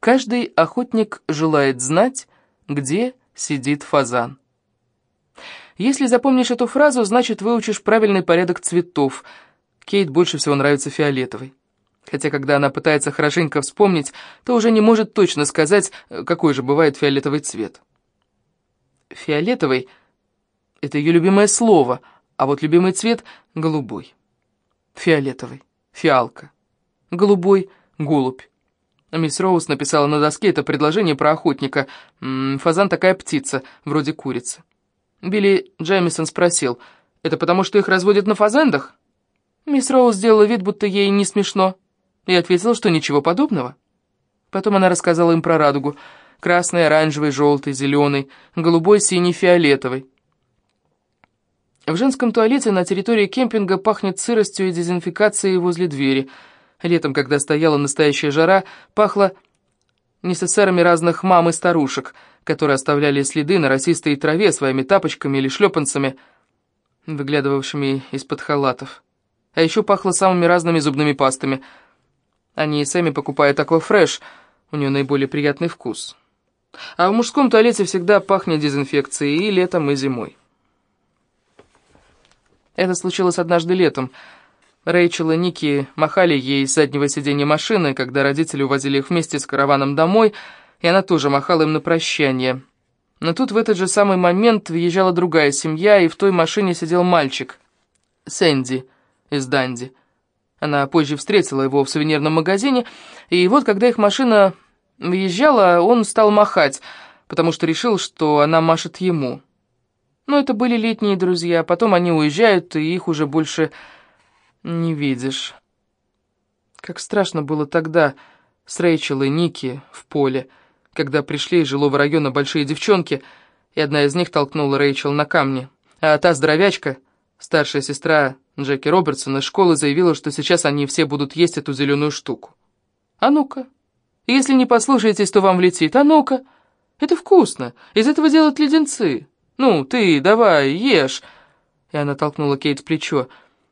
Каждый охотник желает знать, где сидит фазан. Если запомнишь эту фразу, значит выучишь правильный порядок цветов. Кейт больше всего нравится фиолетовый. Хотя, когда она пытается хорошенько вспомнить, то уже не может точно сказать, какой же бывает фиолетовый цвет. Фиолетовый — это ее любимое слово, а вот любимый цвет — голубой. Фиолетовый, фиалка. Голубой — голубь. Мисс Роуз написала на доске это предложение про охотника. Фазан такая птица, вроде курицы. Билли Джемисон спросил, «Это потому, что их разводят на фазендах?» Мисс Роуз сделала вид, будто ей не смешно, и ответила, что ничего подобного. Потом она рассказала им про радугу. Красный, оранжевый, желтый, зеленый, голубой, синий, фиолетовый. В женском туалете на территории кемпинга пахнет сыростью и дезинфекацией возле двери. Летом, когда стояла настоящая жара, пахло несессерами разных мам и старушек — которые оставляли следы на росистой траве своими тапочками или шлепанцами, выглядывавшими из-под халатов. А еще пахло самыми разными зубными пастами. Они и сами покупают аквафреш, у нее наиболее приятный вкус. А в мужском туалете всегда пахнет дезинфекцией и летом, и зимой. Это случилось однажды летом. Рэйчел и Ники махали ей с заднего сиденья машины, когда родители увозили их вместе с караваном домой — и она тоже махала им на прощание. Но тут в этот же самый момент въезжала другая семья, и в той машине сидел мальчик, Сэнди из Данди. Она позже встретила его в сувенирном магазине, и вот когда их машина въезжала, он стал махать, потому что решил, что она машет ему. Но это были летние друзья, потом они уезжают, и их уже больше не видишь. Как страшно было тогда с Рэйчел и Ники в поле, когда пришли из жилого района большие девчонки, и одна из них толкнула Рэйчел на камни. А та здоровячка, старшая сестра Джеки Робертсон из школы, заявила, что сейчас они все будут есть эту зеленую штуку. «А ну-ка! Если не послушаетесь, то вам влетит. А ну-ка! Это вкусно! Из этого делают леденцы! Ну, ты, давай, ешь!» И она толкнула Кейт в плечо.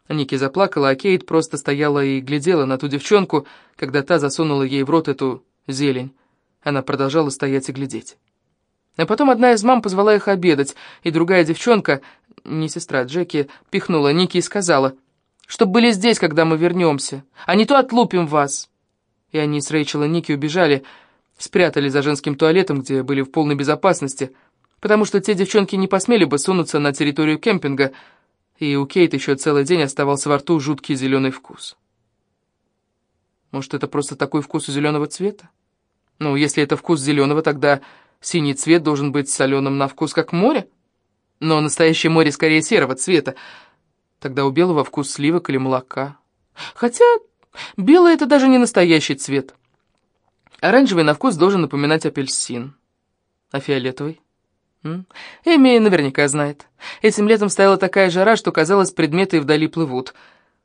Ники заплакала, а Кейт просто стояла и глядела на ту девчонку, когда та засунула ей в рот эту зелень. Она продолжала стоять и глядеть. А потом одна из мам позвала их обедать, и другая девчонка, не сестра Джеки, пихнула Ники и сказала, «Чтоб были здесь, когда мы вернемся, а не то отлупим вас». И они с Рэйчел и Ники убежали, спрятались за женским туалетом, где были в полной безопасности, потому что те девчонки не посмели бы сунуться на территорию кемпинга, и у Кейт еще целый день оставался во рту жуткий зеленый вкус. Может, это просто такой вкус у зеленого цвета? Ну, если это вкус зеленого, тогда синий цвет должен быть соленым на вкус, как море. Но настоящее море скорее серого цвета. Тогда у белого вкус сливок или молока. Хотя белый — это даже не настоящий цвет. Оранжевый на вкус должен напоминать апельсин. А фиолетовый? Эми наверняка знает. Этим летом стояла такая жара, что, казалось, предметы вдали плывут.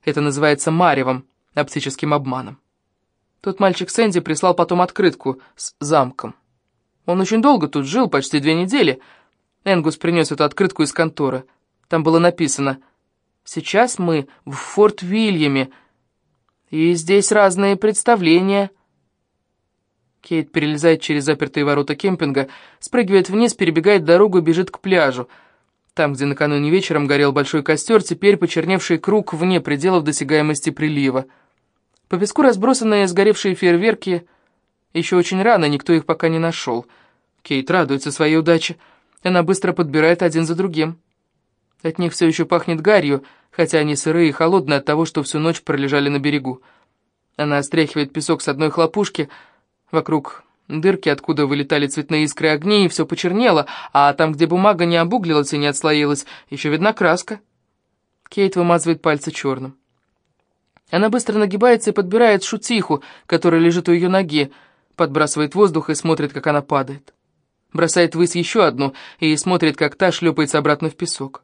Это называется маревом, оптическим обманом. Тот мальчик Сэнди прислал потом открытку с замком. Он очень долго тут жил, почти две недели. Энгус принес эту открытку из конторы. Там было написано «Сейчас мы в Форт Вильяме, и здесь разные представления». Кейт перелезает через запертые ворота кемпинга, спрыгивает вниз, перебегает дорогу и бежит к пляжу. Там, где накануне вечером горел большой костер, теперь почерневший круг вне пределов досягаемости прилива. По песку разбросанные сгоревшие фейерверки. Еще очень рано, никто их пока не нашел. Кейт радуется своей удаче. Она быстро подбирает один за другим. От них все еще пахнет гарью, хотя они сырые и холодные от того, что всю ночь пролежали на берегу. Она стряхивает песок с одной хлопушки. Вокруг дырки, откуда вылетали цветные искры огней, и все почернело, а там, где бумага не обуглилась и не отслоилась, еще видна краска. Кейт вымазывает пальцы черным. Она быстро нагибается и подбирает шутиху, которая лежит у ее ноги, подбрасывает воздух и смотрит, как она падает. Бросает ввысь еще одну и смотрит, как та шлепается обратно в песок.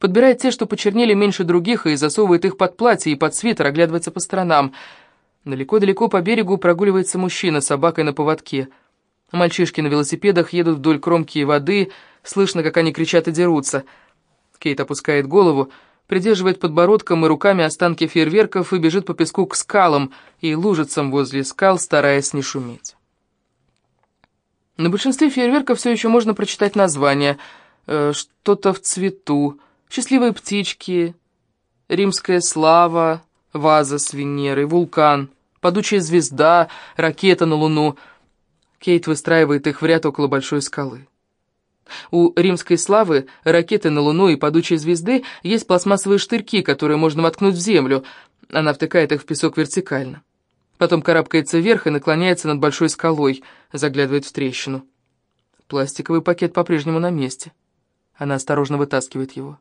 Подбирает те, что почернели меньше других, и засовывает их под платье и под свитер, оглядывается по сторонам. Далеко-далеко по берегу прогуливается мужчина с собакой на поводке. Мальчишки на велосипедах едут вдоль кромки воды, слышно, как они кричат и дерутся. Кейт опускает голову, придерживает подбородком и руками останки фейерверков и бежит по песку к скалам и лужицам возле скал, стараясь не шуметь. На большинстве фейерверков все еще можно прочитать названия. Э, Что-то в цвету, счастливые птички, римская слава, ваза с Венерой, вулкан, падучая звезда, ракета на Луну. Кейт выстраивает их в ряд около большой скалы. У римской славы, ракеты на Луну и падучей звезды есть пластмассовые штырьки, которые можно воткнуть в землю. Она втыкает их в песок вертикально. Потом карабкается вверх и наклоняется над большой скалой, заглядывает в трещину. Пластиковый пакет по-прежнему на месте. Она осторожно вытаскивает его.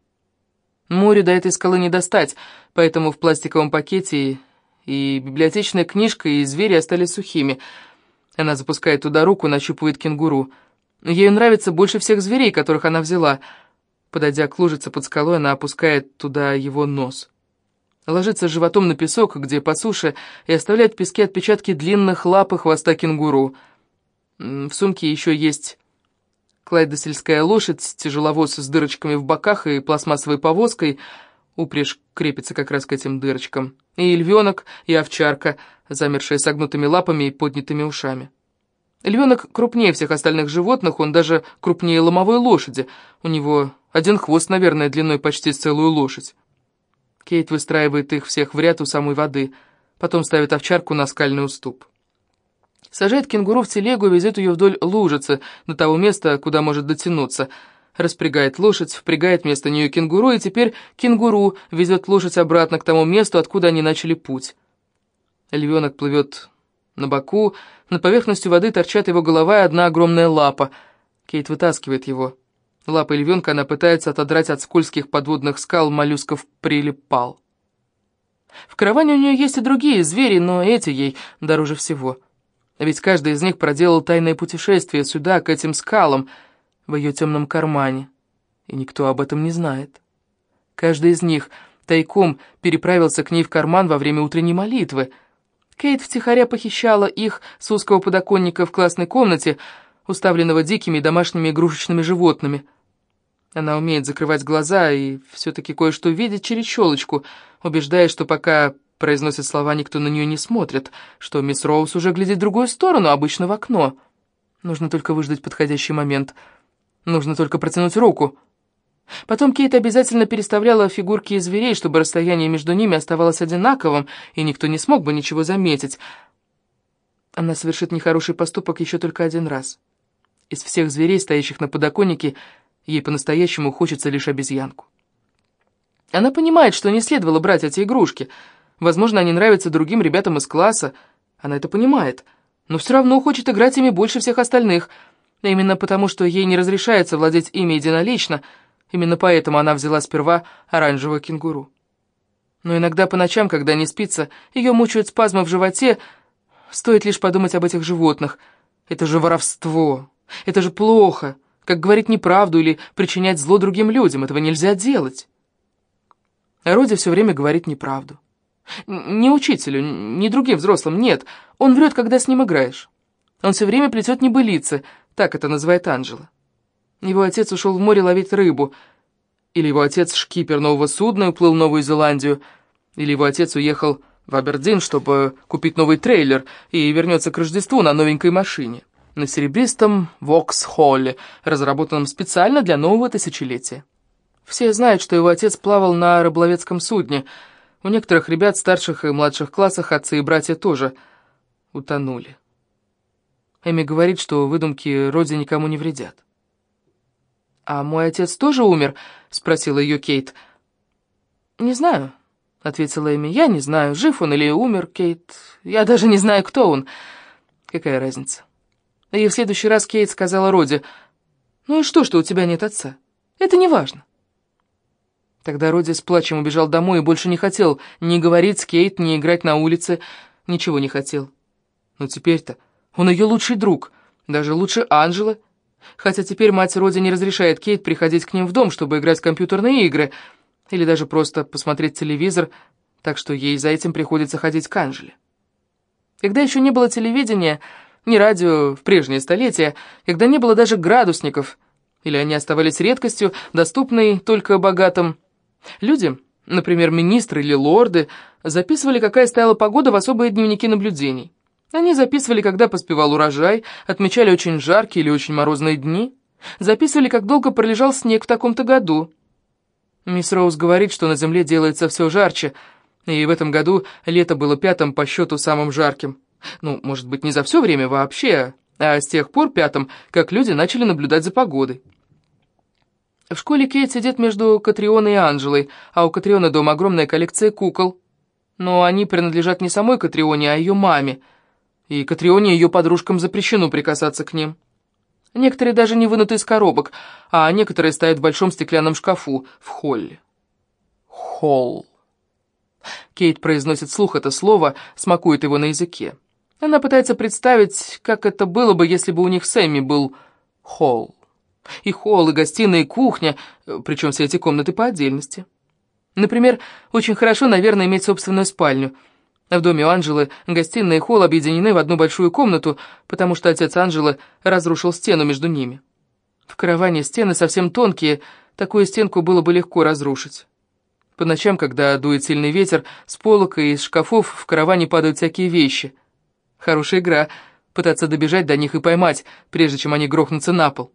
Море до этой скалы не достать, поэтому в пластиковом пакете и библиотечная книжка, и звери остались сухими. Она запускает туда руку, нащупывает кенгуру. Ей нравится больше всех зверей, которых она взяла. Подойдя к лужице под скалой, она опускает туда его нос. Ложится животом на песок, где по суше, и оставляет в песке отпечатки длинных лап и хвоста кенгуру. В сумке еще есть клайдесельская лошадь, тяжеловоз с дырочками в боках и пластмассовой повозкой, упряжь крепится как раз к этим дырочкам, и львенок, и овчарка, замершая согнутыми лапами и поднятыми ушами. Львенок крупнее всех остальных животных, он даже крупнее ломовой лошади. У него один хвост, наверное, длиной почти целую лошадь. Кейт выстраивает их всех в ряд у самой воды, потом ставит овчарку на скальный уступ. Сажает кенгуру в телегу и везет ее вдоль лужицы, до того места, куда может дотянуться. Распрягает лошадь, впрягает вместо нее кенгуру, и теперь кенгуру везет лошадь обратно к тому месту, откуда они начали путь. Львенок плывет на боку, на поверхности воды торчат его голова и одна огромная лапа. Кейт вытаскивает его. Лапой львенка она пытается отодрать от скользких подводных скал моллюсков прилипал. В караване у нее есть и другие звери, но эти ей дороже всего. Ведь каждый из них проделал тайное путешествие сюда, к этим скалам, в ее темном кармане. И никто об этом не знает. Каждый из них тайком переправился к ней в карман во время утренней молитвы. Кейт втихаря похищала их с узкого подоконника в классной комнате, уставленного дикими домашними игрушечными животными. Она умеет закрывать глаза и все-таки кое-что видеть через щелочку, убеждая, что пока произносит слова, никто на нее не смотрит, что мисс Роуз уже глядит в другую сторону, обычно в окно. Нужно только выждать подходящий момент. Нужно только протянуть руку. Потом Кейт обязательно переставляла фигурки из зверей, чтобы расстояние между ними оставалось одинаковым, и никто не смог бы ничего заметить. Она совершит нехороший поступок еще только один раз. Из всех зверей, стоящих на подоконнике, ей по-настоящему хочется лишь обезьянку. Она понимает, что не следовало брать эти игрушки. Возможно, они нравятся другим ребятам из класса. Она это понимает. Но все равно хочет играть ими больше всех остальных. Именно потому, что ей не разрешается владеть ими единолично. Именно поэтому она взяла сперва оранжевого кенгуру. Но иногда по ночам, когда не спится, ее мучают спазмы в животе. Стоит лишь подумать об этих животных. Это же воровство. Это же плохо. Как говорить неправду или причинять зло другим людям. Этого нельзя делать. А Роди все время говорит неправду. Не учителю, не другим взрослым, нет. Он врет, когда с ним играешь. Он все время плетет небылицы, так это называет Анжела. Его отец ушел в море ловить рыбу. Или его отец шкипер нового судна и уплыл в Новую Зеландию. Или его отец уехал в Абердин, чтобы купить новый трейлер, и вернется к Рождеству на новенькой машине. На серебристом Вокс-Холле, разработанном специально для нового тысячелетия. Все знают, что его отец плавал на рыболовецком судне. У некоторых ребят старших и младших классах отцы и братья тоже утонули. Эми говорит, что выдумки Роди никому не вредят. «А мой отец тоже умер?» — спросила ее Кейт. «Не знаю», — ответила Эми. «Я не знаю, жив он или умер, Кейт. Я даже не знаю, кто он. Какая разница?» И в следующий раз Кейт сказала Роди, «Ну и что, что у тебя нет отца? Это не важно». Тогда Роди с плачем убежал домой и больше не хотел ни говорить с Кейт, ни играть на улице, ничего не хотел. Но теперь-то он ее лучший друг, даже лучше Анжелы. Хотя теперь мать Роди не разрешает Кейт приходить к ним в дом, чтобы играть в компьютерные игры, или даже просто посмотреть телевизор, так что ей за этим приходится ходить к Анжеле. Когда еще не было телевидения, ни радио в прежние столетия, когда не было даже градусников, или они оставались редкостью, доступной только богатым, Люди, например, министры или лорды, записывали, какая стояла погода в особые дневники наблюдений. Они записывали, когда поспевал урожай, отмечали очень жаркие или очень морозные дни, записывали, как долго пролежал снег в таком-то году. Мисс Роуз говорит, что на земле делается все жарче, и в этом году лето было пятым по счету самым жарким. Ну, может быть, не за все время вообще, а с тех пор пятым, как люди начали наблюдать за погодой. В школе Кейт сидит между Катрионой и Анжелой, а у Катрионы дома огромная коллекция кукол. Но они принадлежат не самой Катрионе, а ее маме. И Катрионе и ее подружкам запрещено прикасаться к ним. Некоторые даже не вынуты из коробок, а некоторые стоят в большом стеклянном шкафу в холле. Холл. Кейт произносит слух это слово, смакует его на языке. Она пытается представить, как это было бы, если бы у них с Эмми был холл. И холл, и гостиная, и кухня, причем все эти комнаты по отдельности. Например, очень хорошо, наверное, иметь собственную спальню. В доме у Анжелы гостиная и холл объединены в одну большую комнату, потому что отец Анжелы разрушил стену между ними. В караване стены совсем тонкие, такую стенку было бы легко разрушить. По ночам, когда дует сильный ветер, с полок и из шкафов в караване падают всякие вещи. Хорошая игра — пытаться добежать до них и поймать, прежде чем они грохнутся на пол.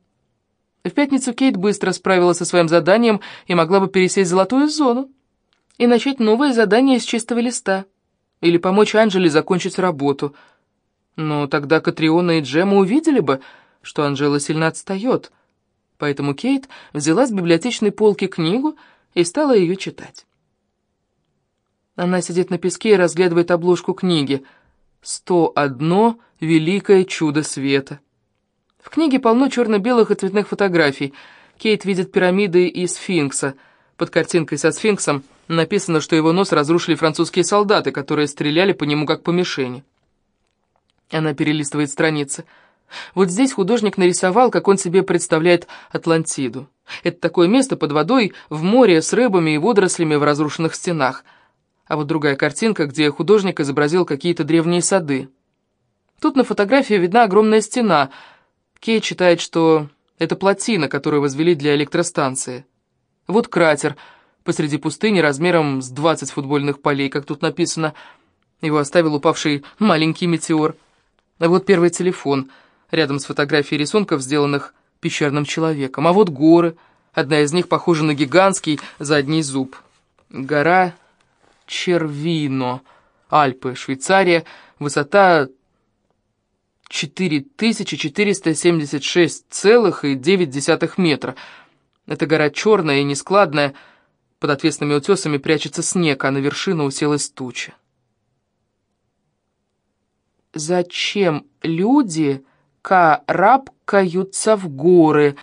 В пятницу Кейт быстро справилась со своим заданием и могла бы пересесть золотую зону и начать новое задание с чистого листа. Или помочь Анжеле закончить работу. Но тогда Катриона и Джема увидели бы, что Анжела сильно отстает. Поэтому Кейт взяла с библиотечной полки книгу и стала ее читать. Она сидит на песке и разглядывает обложку книги «Сто одно великое чудо света». В книге полно черно-белых и цветных фотографий. Кейт видит пирамиды и сфинкса. Под картинкой со сфинксом написано, что его нос разрушили французские солдаты, которые стреляли по нему как по мишени. Она перелистывает страницы. Вот здесь художник нарисовал, как он себе представляет Атлантиду. Это такое место под водой, в море, с рыбами и водорослями в разрушенных стенах. А вот другая картинка, где художник изобразил какие-то древние сады. Тут на фотографии видна огромная стена — Кей считает, что это плотина, которую возвели для электростанции. Вот кратер посреди пустыни размером с 20 футбольных полей, как тут написано. Его оставил упавший маленький метеор. Вот первый телефон, рядом с фотографией рисунков, сделанных пещерным человеком. А вот горы. Одна из них похожа на гигантский задний зуб. Гора Червино, Альпы, Швейцария, высота 4476,9 метра. Эта гора черная и нескладная, под отвесными утесами прячется снег, а на вершину уселась туча. «Зачем люди карабкаются в горы?»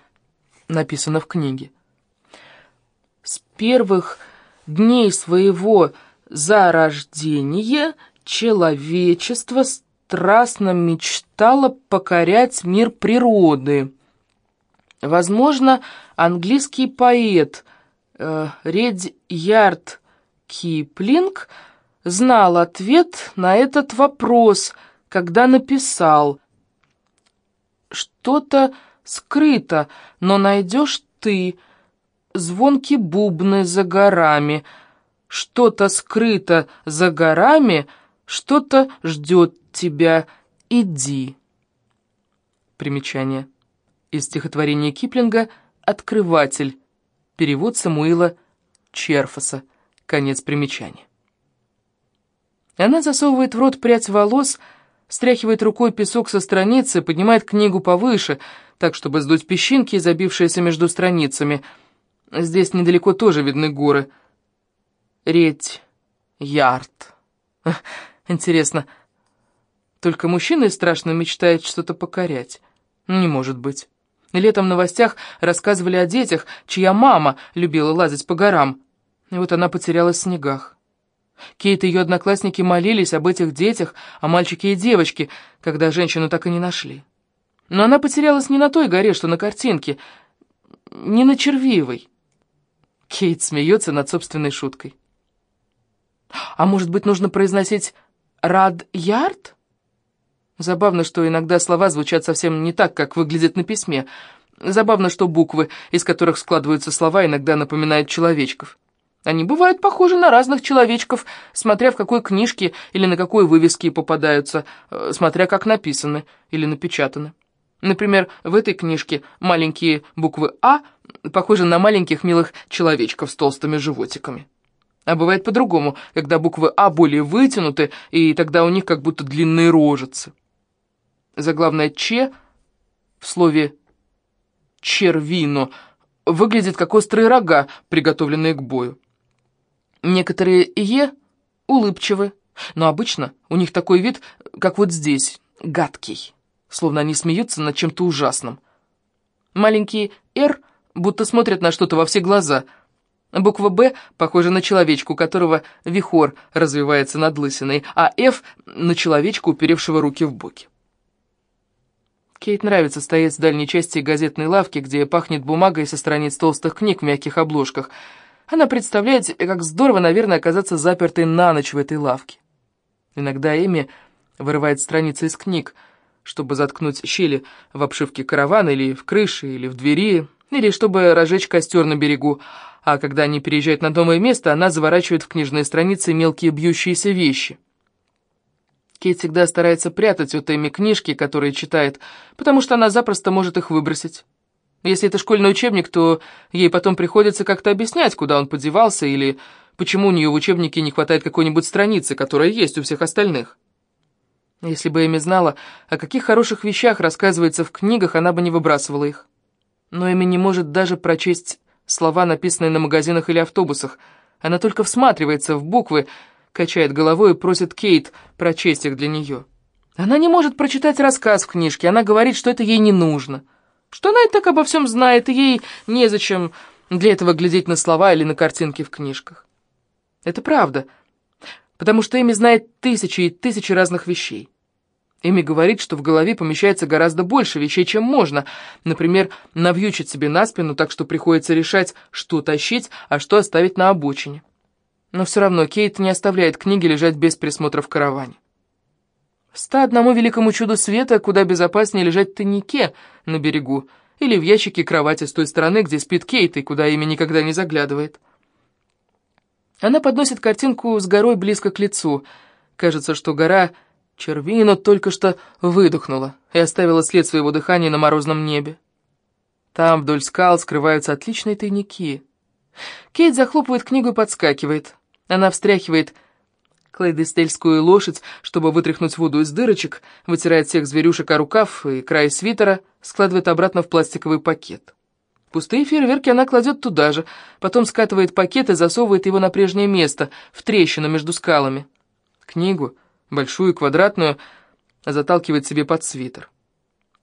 написано в книге. С первых дней своего зарождения человечество страстно мечтала покорять мир природы. Возможно, английский поэт Редьярд Киплинг знал ответ на этот вопрос, когда написал «Что-то скрыто, но найдешь ты, звонки бубны за горами, что-то скрыто за горами, что-то ждет тебя, иди». Примечание. Из стихотворения Киплинга «Открыватель». Перевод Самуила Черфаса. Конец примечания. Она засовывает в рот прядь волос, стряхивает рукой песок со страницы, поднимает книгу повыше, так, чтобы сдуть песчинки, забившиеся между страницами. Здесь недалеко тоже видны горы. Редь, ярд. Интересно, только мужчины страшно мечтают что-то покорять. Не может быть. Летом в новостях рассказывали о детях, чья мама любила лазать по горам. И вот она потерялась в снегах. Кейт и ее одноклассники молились об этих детях, о мальчике и девочке, когда женщину так и не нашли. Но она потерялась не на той горе, что на картинке, не на Червивой. Кейт смеется над собственной шуткой. А может быть, нужно произносить «Рад-Ярд»? Забавно, что иногда слова звучат совсем не так, как выглядят на письме. Забавно, что буквы, из которых складываются слова, иногда напоминают человечков. Они бывают похожи на разных человечков, смотря в какой книжке или на какой вывеске попадаются, э, смотря как написаны или напечатаны. Например, в этой книжке маленькие буквы «А» похожи на маленьких милых человечков с толстыми животиками. А бывает по-другому, когда буквы «А» более вытянуты, и тогда у них как будто длинные рожицы. Заглавное «Ч» в слове «червино» выглядит как острые рога, приготовленные к бою. Некоторые «е» улыбчивы, но обычно у них такой вид, как вот здесь, гадкий, словно они смеются над чем-то ужасным. Маленькие «р» будто смотрят на что-то во все глаза. Буква «Б» похожа на человечку, которого вихор развивается над лысиной, а «Ф» — на человечку, уперевшего руки в боки. Кейт нравится стоять в дальней части газетной лавки, где пахнет бумагой со страниц толстых книг в мягких обложках — она представляет, как здорово, наверное, оказаться запертой на ночь в этой лавке. Иногда Эми вырывает страницы из книг, чтобы заткнуть щели в обшивке каравана или в крыше, или в двери, или чтобы разжечь костер на берегу, а когда они переезжают на новое место, она заворачивает в книжные страницы мелкие бьющиеся вещи. Кейт всегда старается прятать от Эми книжки, которые читает, потому что она запросто может их выбросить. Если это школьный учебник, то ей потом приходится как-то объяснять, куда он подевался, или почему у нее в учебнике не хватает какой-нибудь страницы, которая есть у всех остальных. Если бы Эми знала, о каких хороших вещах рассказывается в книгах, она бы не выбрасывала их. Но Эми не может даже прочесть слова, написанные на магазинах или автобусах. Она только всматривается в буквы, качает головой и просит Кейт прочесть их для нее. Она не может прочитать рассказ в книжке, она говорит, что это ей не нужно что она и так обо всем знает, и ей незачем для этого глядеть на слова или на картинки в книжках. Это правда, потому что Эми знает тысячи и тысячи разных вещей. Эми говорит, что в голове помещается гораздо больше вещей, чем можно. Например, навьючить себе на спину, так что приходится решать, что тащить, а что оставить на обочине. Но все равно Кейт не оставляет книги лежать без присмотра в караване. Ста одному великому чуду света куда безопаснее лежать в тайнике на берегу или в ящике кровати с той стороны, где спит Кейт и куда ими никогда не заглядывает. Она подносит картинку с горой близко к лицу. Кажется, что гора Червино только что выдохнула и оставила след своего дыхания на морозном небе. Там вдоль скал скрываются отличные тайники. Кейт захлопывает книгу и подскакивает. Она встряхивает клейдестельскую лошадь, чтобы вытряхнуть воду из дырочек, вытирает всех зверюшек о рукав и край свитера, складывает обратно в пластиковый пакет. Пустые фейерверки она кладет туда же, потом скатывает пакет и засовывает его на прежнее место, в трещину между скалами. Книгу, большую квадратную, заталкивает себе под свитер.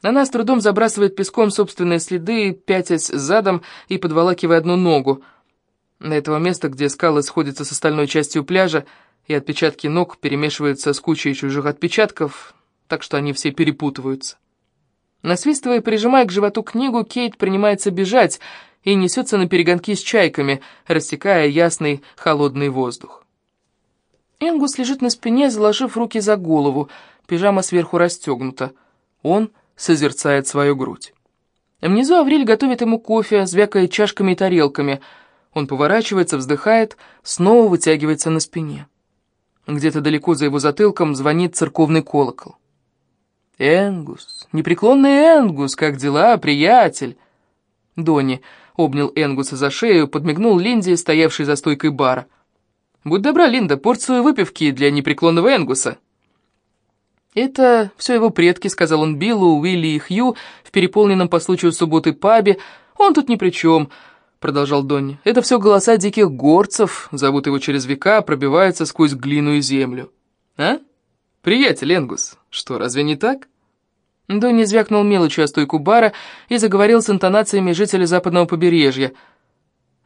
Она с трудом забрасывает песком собственные следы, пятясь задом и подволакивая одну ногу. До этого места, где скалы сходятся с остальной частью пляжа, и отпечатки ног перемешиваются с кучей чужих отпечатков, так что они все перепутываются. Насвистывая и прижимая к животу книгу, Кейт принимается бежать и несется на перегонки с чайками, рассекая ясный холодный воздух. Энгус лежит на спине, заложив руки за голову, пижама сверху расстегнута. Он созерцает свою грудь. Внизу Авриль готовит ему кофе, звякая чашками и тарелками. Он поворачивается, вздыхает, снова вытягивается на спине. Где-то далеко за его затылком звонит церковный колокол. «Энгус, непреклонный Энгус, как дела, приятель?» Донни обнял Энгуса за шею, подмигнул Линде, стоявшей за стойкой бара. «Будь добра, Линда, порцию выпивки для непреклонного Энгуса». «Это все его предки», — сказал он Биллу, Уилли и Хью в переполненном по случаю субботы пабе. «Он тут ни при чем продолжал Донни. «Это все голоса диких горцев, зовут его через века, пробиваются сквозь глину и землю. А? Приятель Энгус, что, разве не так?» Донни звякнул мелочью о стойку бара и заговорил с интонациями жителя западного побережья.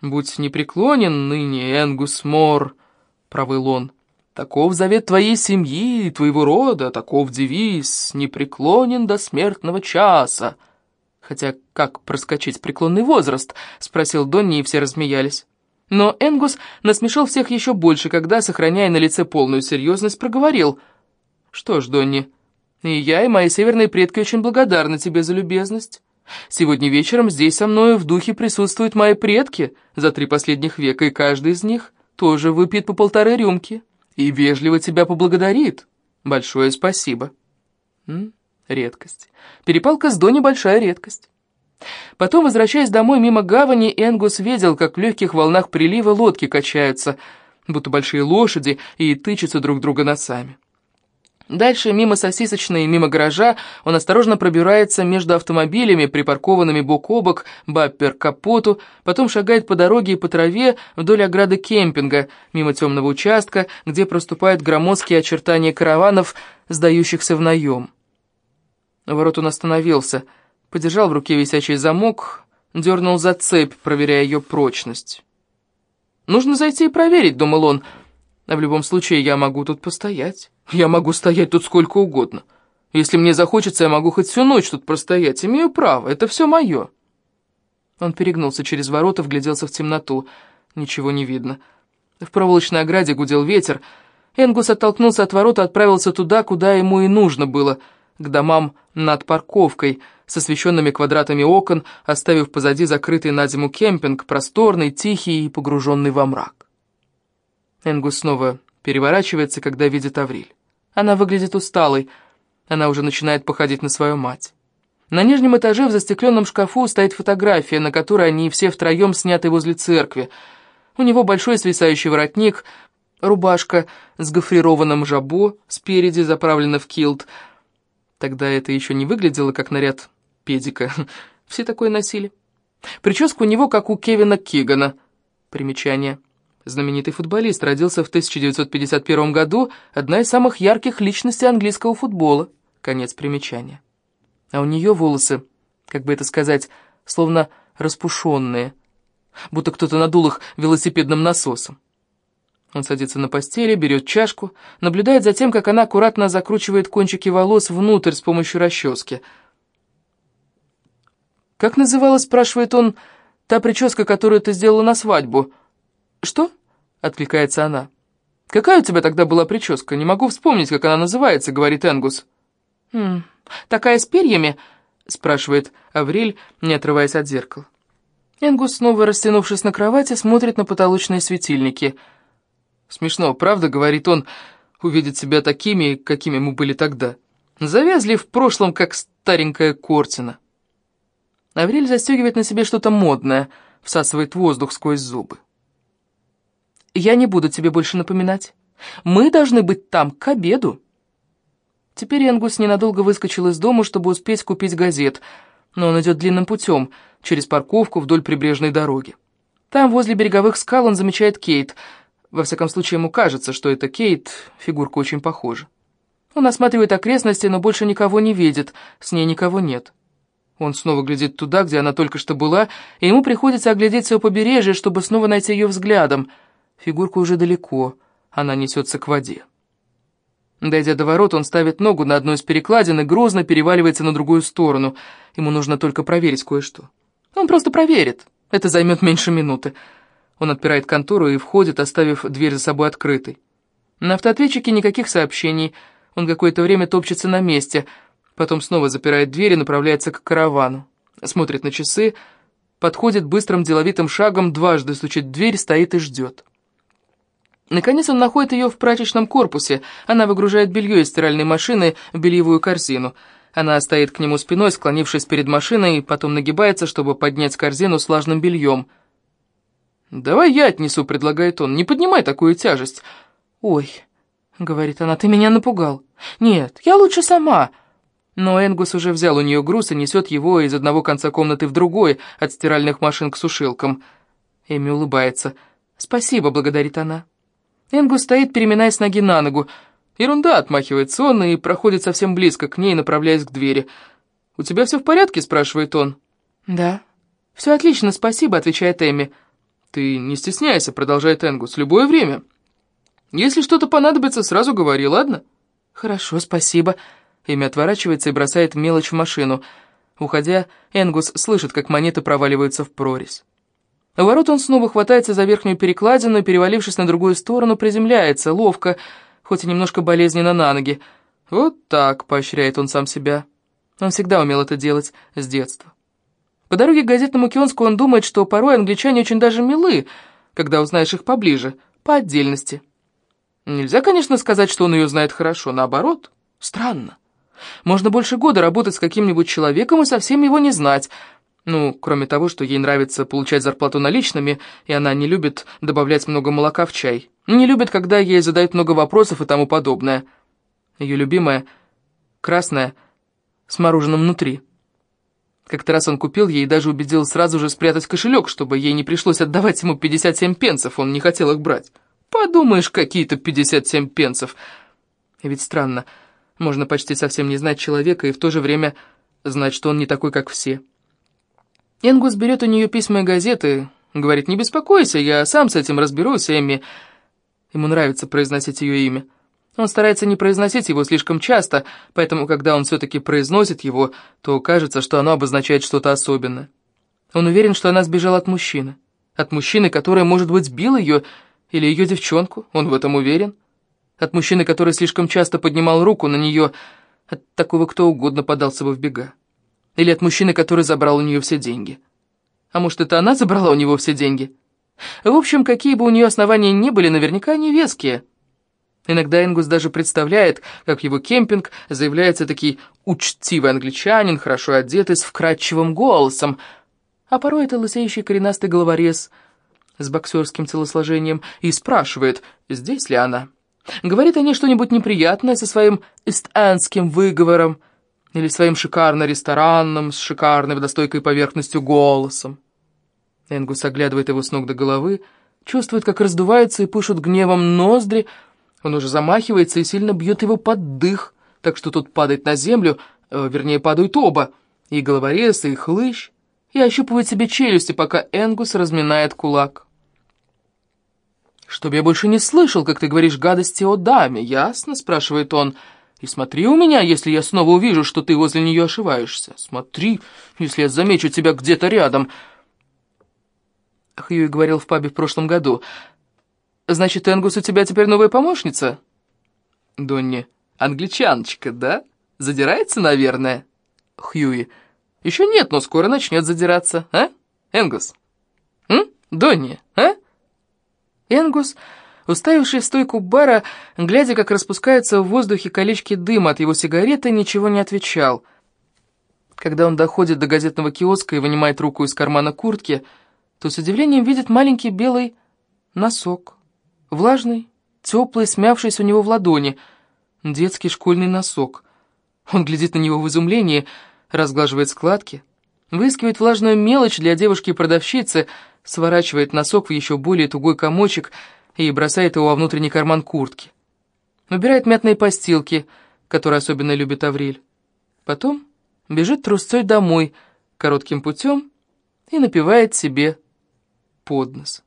«Будь непреклонен ныне, Энгус Мор», — провыл он. «Таков завет твоей семьи и твоего рода, таков девиз, непреклонен до смертного часа». Хотя как проскочить преклонный возраст?» — спросил Донни, и все размеялись. Но Энгус насмешил всех еще больше, когда, сохраняя на лице полную серьезность, проговорил. «Что ж, Донни, и я, и мои северные предки очень благодарны тебе за любезность. Сегодня вечером здесь со мной в духе присутствуют мои предки за три последних века, и каждый из них тоже выпьет по полторы рюмки и вежливо тебя поблагодарит. Большое спасибо. М? Редкость. Перепалка с Дони — большая редкость. Потом, возвращаясь домой мимо гавани, Энгус видел, как в легких волнах прилива лодки качаются, будто большие лошади, и тычутся друг друга носами. Дальше, мимо сосисочной и мимо гаража, он осторожно пробирается между автомобилями, припаркованными бок о бок, баппер к капоту, потом шагает по дороге и по траве вдоль ограды кемпинга, мимо темного участка, где проступают громоздкие очертания караванов, сдающихся в наем. Ворот он остановился, подержал в руке висячий замок, дернул за цепь, проверяя ее прочность. «Нужно зайти и проверить», — думал он, — а в любом случае я могу тут постоять. Я могу стоять тут сколько угодно. Если мне захочется, я могу хоть всю ночь тут простоять. Имею право, это все мое. Он перегнулся через ворота, вгляделся в темноту. Ничего не видно. В проволочной ограде гудел ветер. Энгус оттолкнулся от ворот и отправился туда, куда ему и нужно было, к домам над парковкой, с освещенными квадратами окон, оставив позади закрытый на зиму кемпинг, просторный, тихий и погруженный во мрак. Энгус снова переворачивается, когда видит Авриль. Она выглядит усталой, она уже начинает походить на свою мать. На нижнем этаже в застекленном шкафу стоит фотография, на которой они все втроем сняты возле церкви. У него большой свисающий воротник, рубашка с гофрированным жабо, спереди заправлена в килт. Тогда это еще не выглядело как наряд педика. Все такое носили. Прическа у него, как у Кевина Кигана. Примечание. Знаменитый футболист родился в 1951 году, одна из самых ярких личностей английского футбола. Конец примечания. А у нее волосы, как бы это сказать, словно распушенные, будто кто-то надул их велосипедным насосом. Он садится на постели, берет чашку, наблюдает за тем, как она аккуратно закручивает кончики волос внутрь с помощью расчески. «Как называлась, спрашивает он, та прическа, которую ты сделала на свадьбу?» «Что?» — откликается она. «Какая у тебя тогда была прическа? Не могу вспомнить, как она называется», — говорит Энгус. «Хм, такая с перьями?» — спрашивает Авриль, не отрываясь от зеркала. Энгус, снова растянувшись на кровати, смотрит на потолочные светильники. «Смешно, правда?» — говорит он, — «увидеть себя такими, какими мы были тогда. Завязли в прошлом, как старенькая кортина». Авриль застегивает на себе что-то модное, всасывает воздух сквозь зубы. Я не буду тебе больше напоминать. Мы должны быть там к обеду». Теперь Энгус ненадолго выскочил из дома, чтобы успеть купить газет, но он идет длинным путем, через парковку вдоль прибрежной дороги. Там, возле береговых скал, он замечает Кейт. Во всяком случае, ему кажется, что это Кейт, фигурка очень похожа. Он осматривает окрестности, но больше никого не видит, с ней никого нет. Он снова глядит туда, где она только что была, и ему приходится оглядеть все побережье, чтобы снова найти ее взглядом — Фигурка уже далеко, она несется к воде. Дойдя до ворот, он ставит ногу на одну из перекладин и грозно переваливается на другую сторону. Ему нужно только проверить кое-что. Он просто проверит. Это займет меньше минуты. Он отпирает контору и входит, оставив дверь за собой открытой. На автоответчике никаких сообщений. Он какое-то время топчется на месте, потом снова запирает дверь и направляется к каравану. Смотрит на часы, подходит быстрым деловитым шагом, дважды стучит в дверь, стоит и ждет. Наконец он находит ее в прачечном корпусе. Она выгружает белье из стиральной машины в бельевую корзину. Она стоит к нему спиной, склонившись перед машиной, потом нагибается, чтобы поднять корзину с влажным бельем. «Давай я отнесу», — предлагает он. «Не поднимай такую тяжесть». «Ой», — говорит она, — «ты меня напугал». «Нет, я лучше сама». Но Энгус уже взял у нее груз и несет его из одного конца комнаты в другой, от стиральных машин к сушилкам. Эми улыбается. «Спасибо», — благодарит она. Энгус стоит, переминаясь ноги на ногу. Ерунда, отмахивается он и проходит совсем близко к ней, направляясь к двери. «У тебя все в порядке?» — спрашивает он. «Да». «Все отлично, спасибо», — отвечает Эми. «Ты не стесняйся», — продолжает Энгус, — «любое время. Если что-то понадобится, сразу говори, ладно?» «Хорошо, спасибо». Эми отворачивается и бросает мелочь в машину. Уходя, Энгус слышит, как монеты проваливаются в прорезь. У ворот он снова хватается за верхнюю перекладину и, перевалившись на другую сторону, приземляется, ловко, хоть и немножко болезненно на ноги. «Вот так», — поощряет он сам себя. Он всегда умел это делать с детства. По дороге к газетному киоску он думает, что порой англичане очень даже милы, когда узнаешь их поближе, по отдельности. Нельзя, конечно, сказать, что он ее знает хорошо, наоборот, странно. Можно больше года работать с каким-нибудь человеком и совсем его не знать. Ну, кроме того, что ей нравится получать зарплату наличными, и она не любит добавлять много молока в чай. Не любит, когда ей задают много вопросов и тому подобное. Ее любимая, красная, с мороженым внутри. Как-то раз он купил ей и даже убедил сразу же спрятать кошелек, чтобы ей не пришлось отдавать ему 57 пенсов, он не хотел их брать. Подумаешь, какие-то 57 пенсов. Ведь странно, можно почти совсем не знать человека и в то же время знать, что он не такой, как все. Энгус берет у нее письма и газеты, говорит, не беспокойся, я сам с этим разберусь, Эмми. Ему нравится произносить ее имя. Он старается не произносить его слишком часто, поэтому, когда он все-таки произносит его, то кажется, что оно обозначает что-то особенное. Он уверен, что она сбежала от мужчины. От мужчины, который, может быть, сбил ее или ее девчонку, он в этом уверен. От мужчины, который слишком часто поднимал руку на нее, от такого кто угодно подался бы в бега. Или от мужчины, который забрал у нее все деньги. А может, это она забрала у него все деньги? В общем, какие бы у нее основания ни были, наверняка они веские. Иногда Энгус даже представляет, как его кемпинг заявляется такой учтивый англичанин, хорошо одетый, с вкрадчивым голосом. А порой это лысеющий коренастый головорез с боксерским телосложением и спрашивает, здесь ли она. Говорит о ней что-нибудь неприятное со своим эстанским выговором или своим шикарно-ресторанным с шикарной водостойкой поверхностью голосом. Энгус оглядывает его с ног до головы, чувствует, как раздуваются и пышут гневом ноздри, он уже замахивается и сильно бьет его под дых, так что тот падает на землю, э, вернее, падают оба, и головорез, и хлыщ, и ощупывает себе челюсти, пока Энгус разминает кулак. «Чтоб я больше не слышал, как ты говоришь гадости о даме, ясно?» — спрашивает он. «И смотри у меня, если я снова увижу, что ты возле нее ошиваешься. Смотри, если я замечу тебя где-то рядом». Хьюи говорил в пабе в прошлом году. «Значит, Энгус, у тебя теперь новая помощница?» Донни. «Англичаночка, да? Задирается, наверное?» Хьюи. «Еще нет, но скоро начнет задираться, а? Энгус?» «М? Донни, а?» Энгус, уставивший в стойку бара, глядя, как распускаются в воздухе колечки дыма от его сигареты, ничего не отвечал. Когда он доходит до газетного киоска и вынимает руку из кармана куртки, то с удивлением видит маленький белый носок. Влажный, теплый, смявшийся у него в ладони. Детский школьный носок. Он глядит на него в изумлении, разглаживает складки, выискивает влажную мелочь для девушки-продавщицы, сворачивает носок в еще более тугой комочек и бросает его во внутренний карман куртки. Убирает мятные постилки, которые особенно любит Авриль. Потом бежит трусцой домой, коротким путем, и напивает себе под нос.